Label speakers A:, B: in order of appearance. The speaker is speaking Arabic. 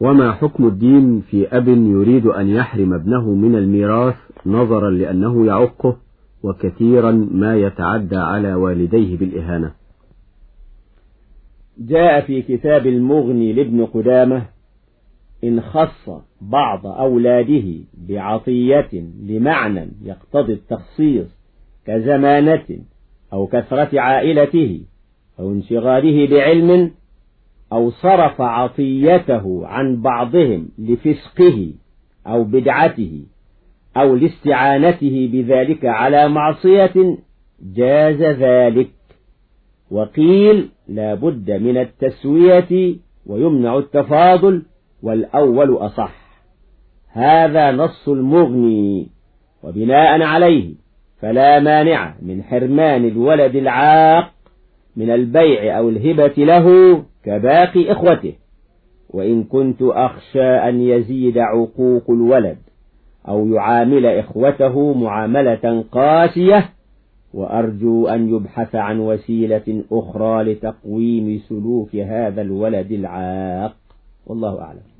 A: وما حكم الدين في أب يريد أن يحرم ابنه من الميراث نظرا لأنه يعقه وكثيرا ما يتعدى على والديه بالإهانة؟
B: جاء في كتاب المغني لابن قدامة إن خص بعض أولاده بعطية لمعنى يقتضي التخصيص كزمانة أو كثرة عائلته أو انشغاله بعلم أو صرف عطيته عن بعضهم لفسقه أو بدعته أو لاستعانته بذلك على معصية جاز ذلك. وقيل لا بد من التسوية ويمنع التفاضل والأول أصح. هذا نص المغني. وبناء عليه فلا مانع من حرمان الولد العاق من البيع أو الهبة له كباقي إخوته وإن كنت أخشى أن يزيد عقوق الولد أو يعامل إخوته معاملة قاسية وأرجو أن يبحث عن وسيلة أخرى لتقويم سلوك هذا الولد العاق. والله أعلم.